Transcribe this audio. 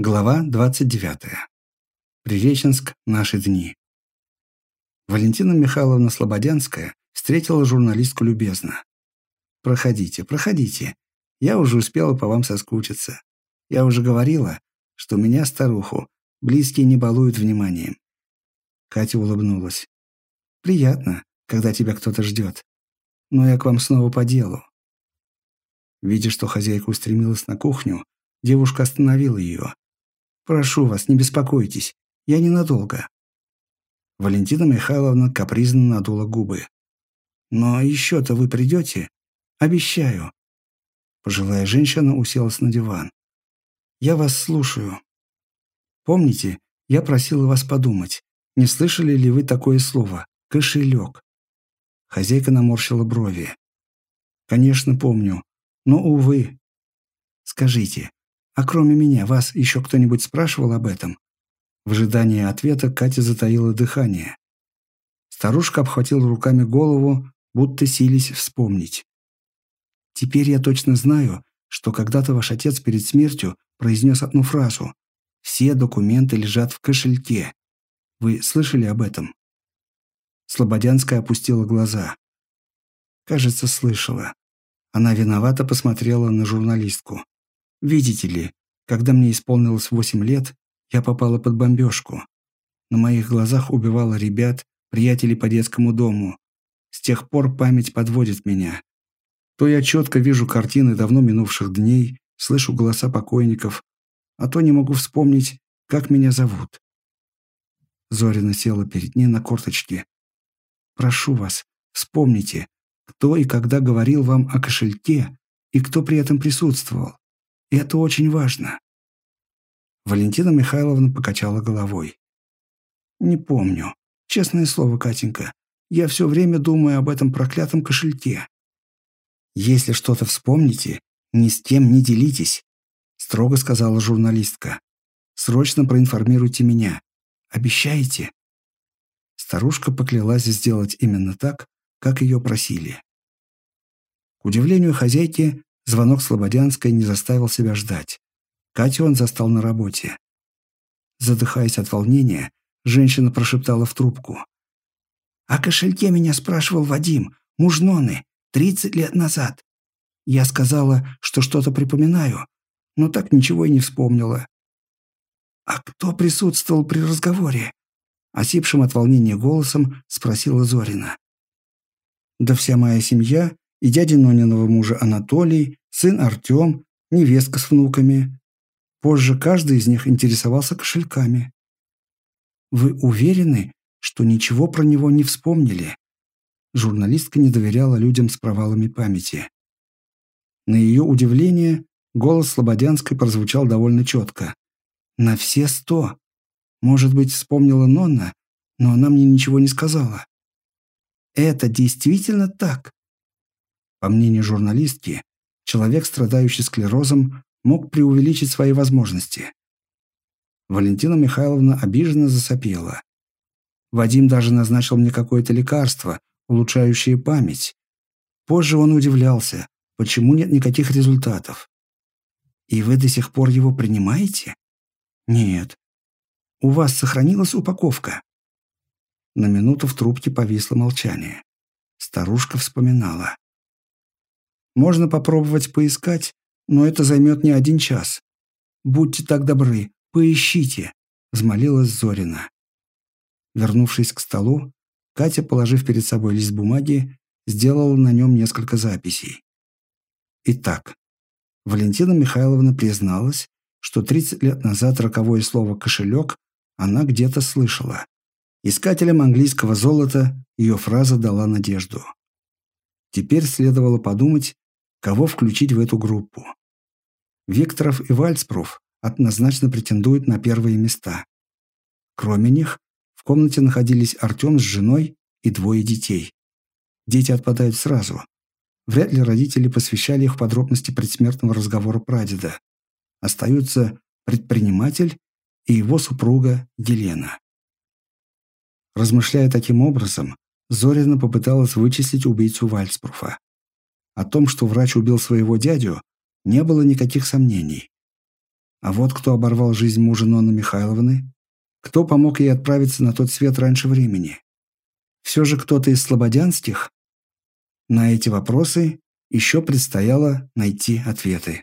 Глава 29. Приреченск. Наши дни. Валентина Михайловна Слободянская встретила журналистку любезно. «Проходите, проходите. Я уже успела по вам соскучиться. Я уже говорила, что меня, старуху, близкие не балуют вниманием». Катя улыбнулась. «Приятно, когда тебя кто-то ждет. Но я к вам снова по делу». Видя, что хозяйка устремилась на кухню, девушка остановила ее Прошу вас, не беспокойтесь. Я ненадолго». Валентина Михайловна капризно надула губы. «Но еще-то вы придете? Обещаю». Пожилая женщина уселась на диван. «Я вас слушаю. Помните, я просила вас подумать, не слышали ли вы такое слово «кошелек»?» Хозяйка наморщила брови. «Конечно, помню. Но, увы. Скажите, а кроме меня, вас еще кто-нибудь спрашивал об этом?» В ожидании ответа Катя затаила дыхание. Старушка обхватила руками голову, будто сились вспомнить. «Теперь я точно знаю, что когда-то ваш отец перед смертью произнес одну фразу «Все документы лежат в кошельке». Вы слышали об этом?» Слободянская опустила глаза. Кажется, слышала. Она виновато посмотрела на журналистку. Видите ли, когда мне исполнилось восемь лет, я попала под бомбежку. На моих глазах убивала ребят, приятелей по детскому дому. С тех пор память подводит меня. То я четко вижу картины давно минувших дней, слышу голоса покойников, а то не могу вспомнить, как меня зовут. Зорина села перед ней на корточки. «Прошу вас, вспомните, кто и когда говорил вам о кошельке и кто при этом присутствовал. И это очень важно. Валентина Михайловна покачала головой. «Не помню. Честное слово, Катенька, я все время думаю об этом проклятом кошельке. Если что-то вспомните, ни с кем не делитесь», строго сказала журналистка. «Срочно проинформируйте меня. Обещаете?» Старушка поклялась сделать именно так, как ее просили. К удивлению хозяйки, Звонок Слободянской не заставил себя ждать. Катю он застал на работе. Задыхаясь от волнения, женщина прошептала в трубку. «О кошельке меня спрашивал Вадим, муж Ноны, 30 лет назад. Я сказала, что что-то припоминаю, но так ничего и не вспомнила. «А кто присутствовал при разговоре?» Осипшим от волнения голосом спросила Зорина. «Да вся моя семья и дядя Нониного мужа Анатолий, сын Артем, невестка с внуками. Позже каждый из них интересовался кошельками. «Вы уверены, что ничего про него не вспомнили?» Журналистка не доверяла людям с провалами памяти. На ее удивление, голос Слободянской прозвучал довольно четко. «На все сто. Может быть, вспомнила Нонна, но она мне ничего не сказала». «Это действительно так?» По мнению журналистки, человек, страдающий склерозом, мог преувеличить свои возможности. Валентина Михайловна обиженно засопела. Вадим даже назначил мне какое-то лекарство, улучшающее память. Позже он удивлялся, почему нет никаких результатов. И вы до сих пор его принимаете? Нет. У вас сохранилась упаковка? На минуту в трубке повисло молчание. Старушка вспоминала. Можно попробовать поискать, но это займет не один час. Будьте так добры, поищите», — взмолилась Зорина. Вернувшись к столу, Катя, положив перед собой лист бумаги, сделала на нем несколько записей. Итак, Валентина Михайловна призналась, что 30 лет назад роковое слово «кошелек» она где-то слышала. Искателям английского золота ее фраза дала надежду. Теперь следовало подумать, кого включить в эту группу. Викторов и Вальцпруф однозначно претендуют на первые места. Кроме них, в комнате находились Артем с женой и двое детей. Дети отпадают сразу. Вряд ли родители посвящали их подробности предсмертного разговора прадеда. Остаются предприниматель и его супруга Елена. Размышляя таким образом, Зорина попыталась вычислить убийцу Вальцпруфа. О том, что врач убил своего дядю, не было никаких сомнений. А вот кто оборвал жизнь мужа Нонны Михайловны? Кто помог ей отправиться на тот свет раньше времени? Все же кто-то из слободянских? На эти вопросы еще предстояло найти ответы.